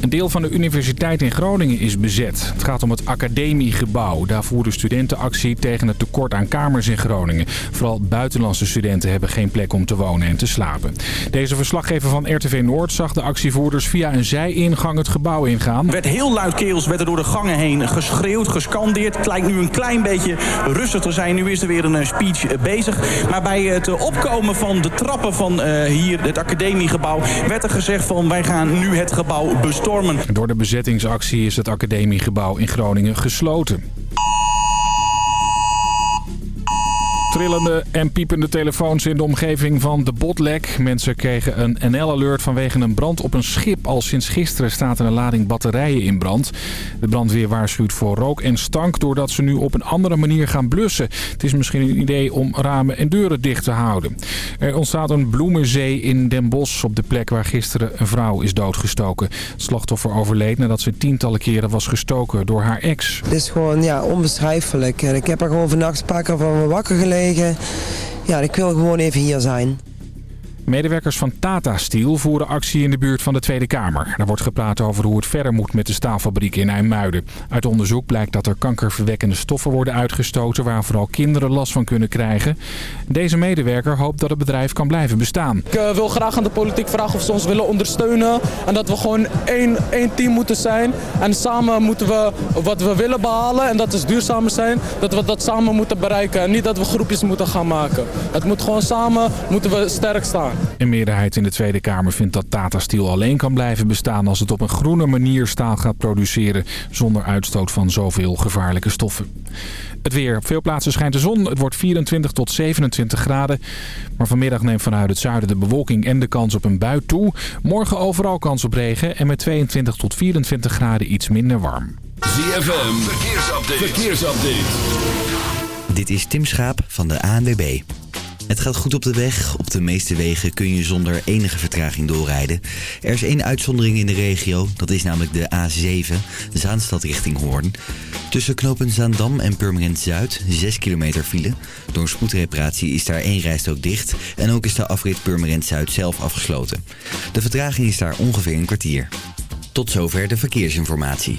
Een deel van de universiteit in Groningen is bezet. Het gaat om het academiegebouw. Daar voeren studenten actie tegen het tekort aan kamers in Groningen. Vooral buitenlandse studenten hebben geen plek om te wonen en te slapen. Deze verslaggever van RTV Noord zag de actievoerders via een zijingang het gebouw ingaan. Er werd heel luidkeels werd er door de gangen heen geschreeuwd, gescandeerd. Het lijkt nu een klein beetje rustig te zijn. Nu is er weer een eh, speech eh, bezig. Maar bij het eh, opkomen van de trappen van hier, het academiegebouw... werd er gezegd van wij gaan nu het gebouw bestormen. Door de bezettingsactie is het academiegebouw in Groningen gesloten. Trillende en piepende telefoons in de omgeving van de Botlek. Mensen kregen een NL-alert vanwege een brand op een schip. Al sinds gisteren staat er een lading batterijen in brand. De brandweer waarschuwt voor rook en stank doordat ze nu op een andere manier gaan blussen. Het is misschien een idee om ramen en deuren dicht te houden. Er ontstaat een bloemenzee in Den Bosch op de plek waar gisteren een vrouw is doodgestoken. Het slachtoffer overleed nadat ze tientallen keren was gestoken door haar ex. Het is gewoon ja, onbeschrijfelijk. Ik heb er gewoon vannacht een paar keer van me wakker gelegen. Ja, ik wil gewoon even hier zijn. Medewerkers van Tata Steel voeren actie in de buurt van de Tweede Kamer. Er wordt gepraat over hoe het verder moet met de staalfabriek in IJmuiden. Uit onderzoek blijkt dat er kankerverwekkende stoffen worden uitgestoten... waar vooral kinderen last van kunnen krijgen. Deze medewerker hoopt dat het bedrijf kan blijven bestaan. Ik uh, wil graag aan de politiek vragen of ze ons willen ondersteunen... en dat we gewoon één, één team moeten zijn. En samen moeten we wat we willen behalen, en dat is duurzamer zijn... dat we dat samen moeten bereiken en niet dat we groepjes moeten gaan maken. Het moet gewoon samen, moeten we sterk staan. Een meerderheid in de Tweede Kamer vindt dat Tata Steel alleen kan blijven bestaan als het op een groene manier staal gaat produceren zonder uitstoot van zoveel gevaarlijke stoffen. Het weer. Op veel plaatsen schijnt de zon. Het wordt 24 tot 27 graden. Maar vanmiddag neemt vanuit het zuiden de bewolking en de kans op een bui toe. Morgen overal kans op regen en met 22 tot 24 graden iets minder warm. ZFM. Verkeersupdate. Verkeersupdate. Dit is Tim Schaap van de ANWB. Het gaat goed op de weg. Op de meeste wegen kun je zonder enige vertraging doorrijden. Er is één uitzondering in de regio. Dat is namelijk de A7, Zaanstad richting Hoorn. Tussen knopen Zaandam en Purmerend Zuid 6 kilometer file. Door spoedreparatie is daar één rijstrook dicht. En ook is de afrit Purmerend Zuid zelf afgesloten. De vertraging is daar ongeveer een kwartier. Tot zover de verkeersinformatie.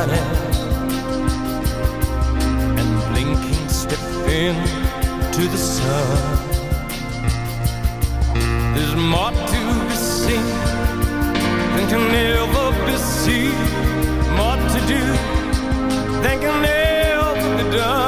shining and blinking, step into the sun. There's more to be seen than can ever be seen, more to do than can ever be done.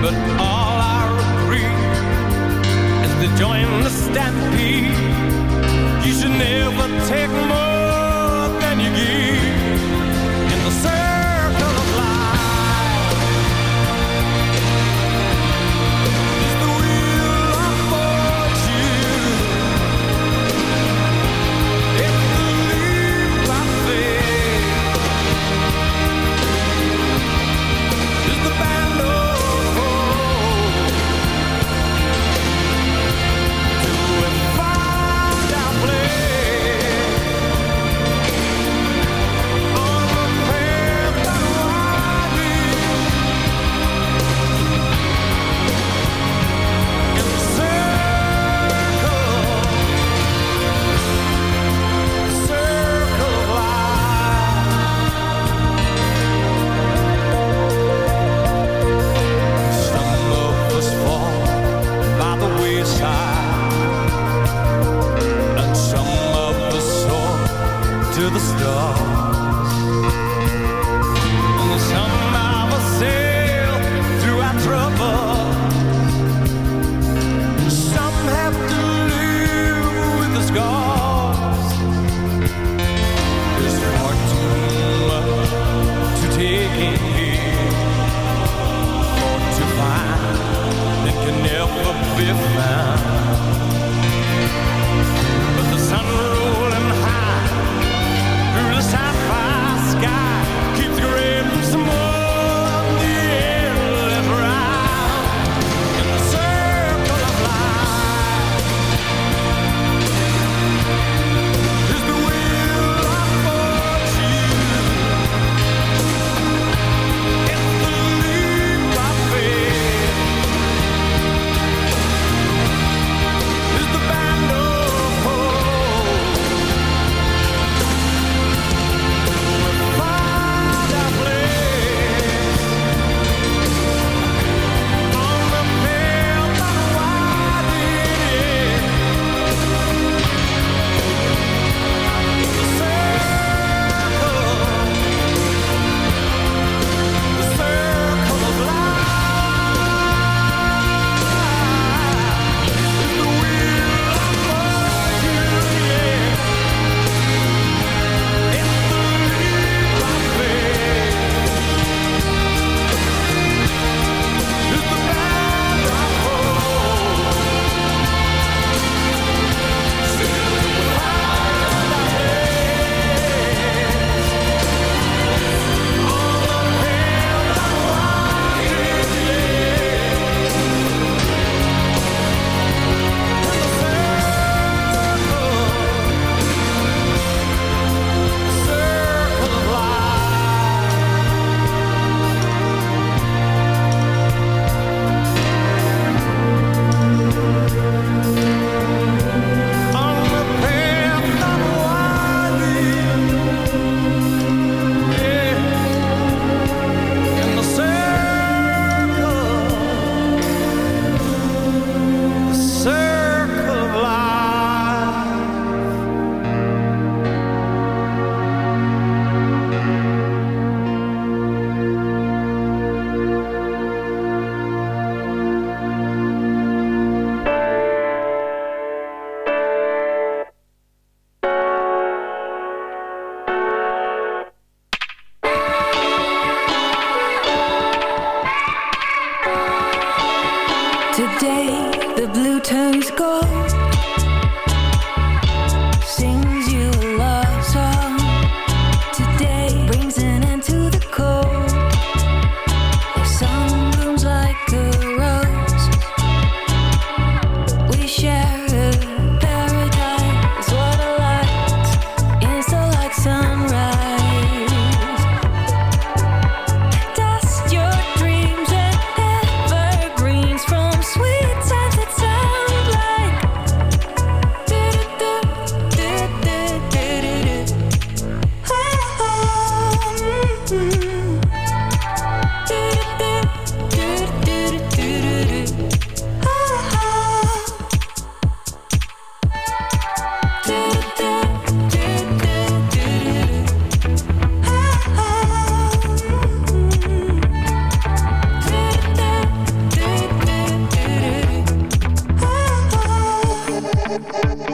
But all join the stampede. You should never take more.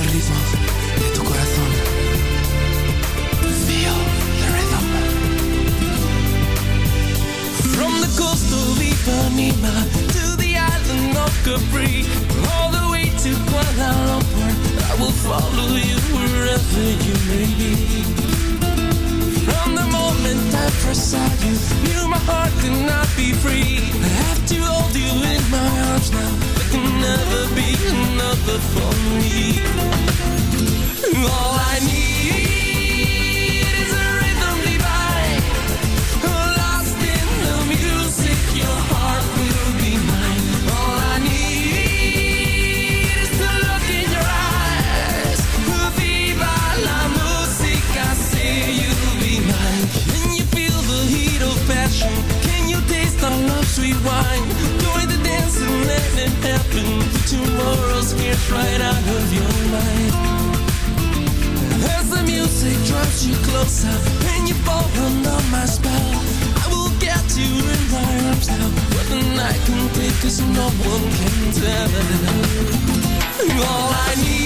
El ritmo de tu corazón. Feel the rhythm. From the coast of Ipanema to the island of Capri, all the way to Kuala Lumpur, I will follow you wherever you may be. From the moment I first saw you, knew my heart could not be free. I have to hold you in my arms now. Can never be another for me. All I need dance and let it happen. Tomorrow's here right out of your mind. As the music drives you closer and you fall under my spell, I will get you in my arms now. But the night can take cause no one can tell. All I need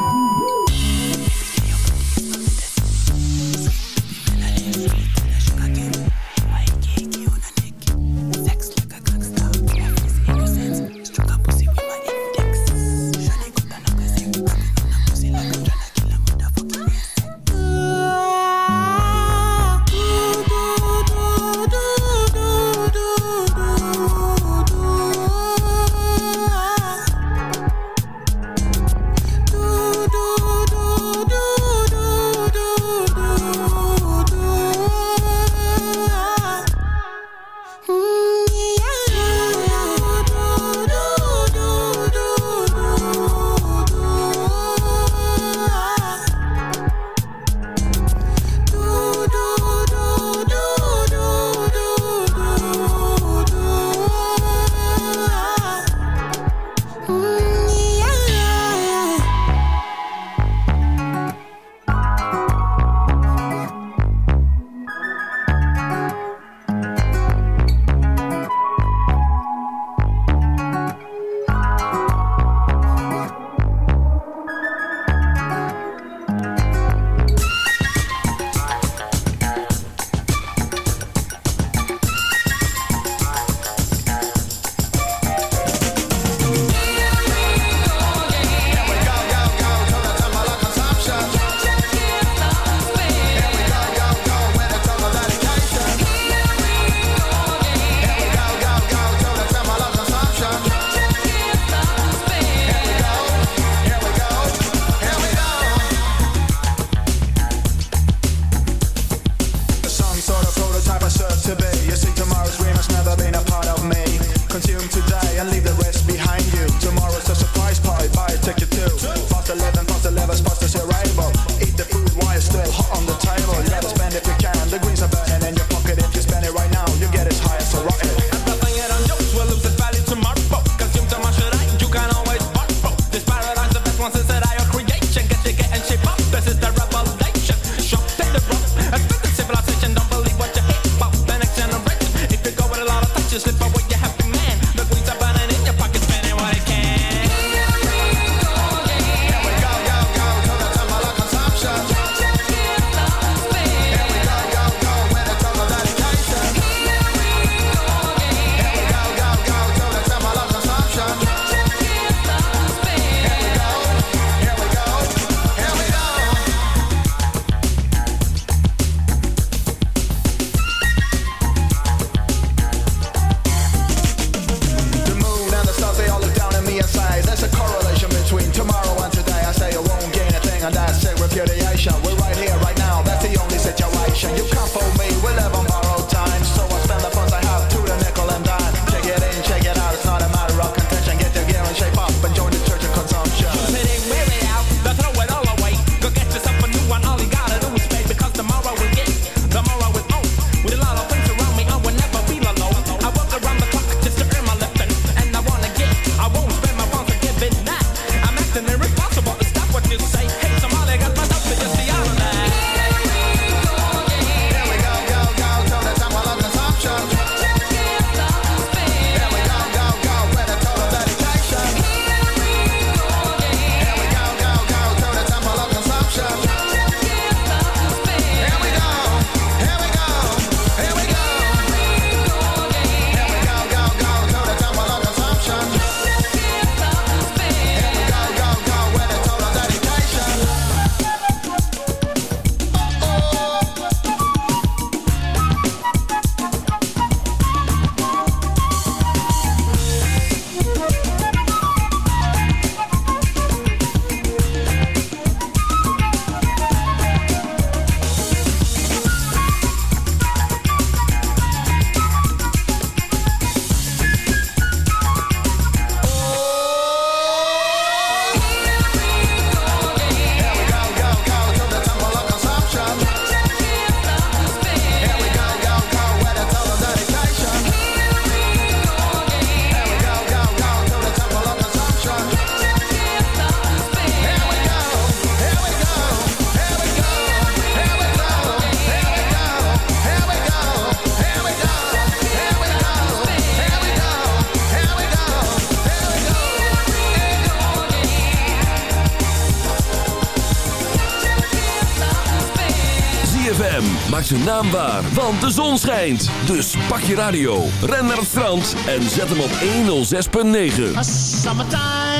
Zijn naam waar, want de zon schijnt. Dus pak je radio, ren naar het strand en zet hem op 106.9.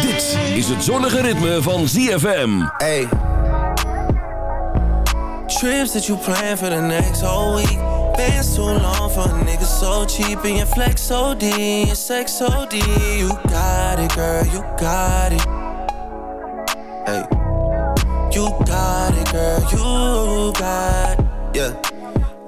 Dit is het zonnige ritme van ZFM. Hey. Trips that you plan for the next whole week. Bands too long for a nigga so cheap. And your flex so D, your sex so D. You got it, girl, you got it. Hey. You got it, girl, you got it. Yeah.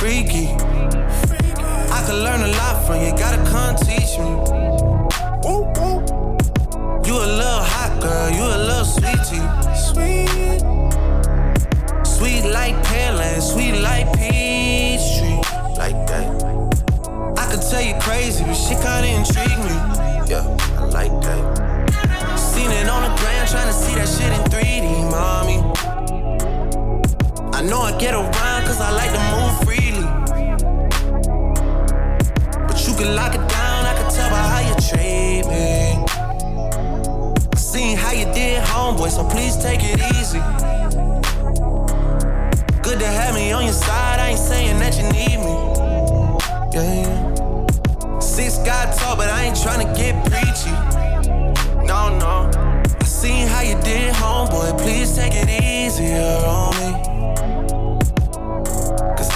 Freaky. I could learn a lot from you, gotta come teach me. You a little hot girl, you a little sweetie. Sweet. Sweet like pearland, sweet like peach tree. Like that. I could tell you crazy, but shit kinda intrigue me. Yeah, I like that. Seen it on the ground, trying see that shit in 3D, mommy. I know I get around cause I like to move can lock it down, I can tell by how you treat me. Seen how you did, homeboy, so please take it easy. Good to have me on your side, I ain't saying that you need me. Yeah, yeah. Six God talk, but I ain't tryna get preachy. No, no. I seen how you did, homeboy, please take it easier on me.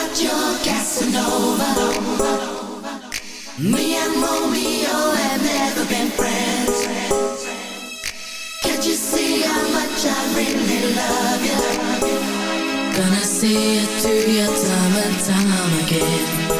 not your Casanova. Me and Romeo have never been friends. Can't you see how much I really love you? Gonna see it through your time and time again.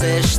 vocês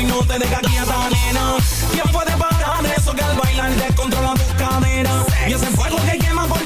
y no te deja quieta, nena. ¿Quién puede parar eso que al bailar descontrola tus caderas? Y ese fuego que quema por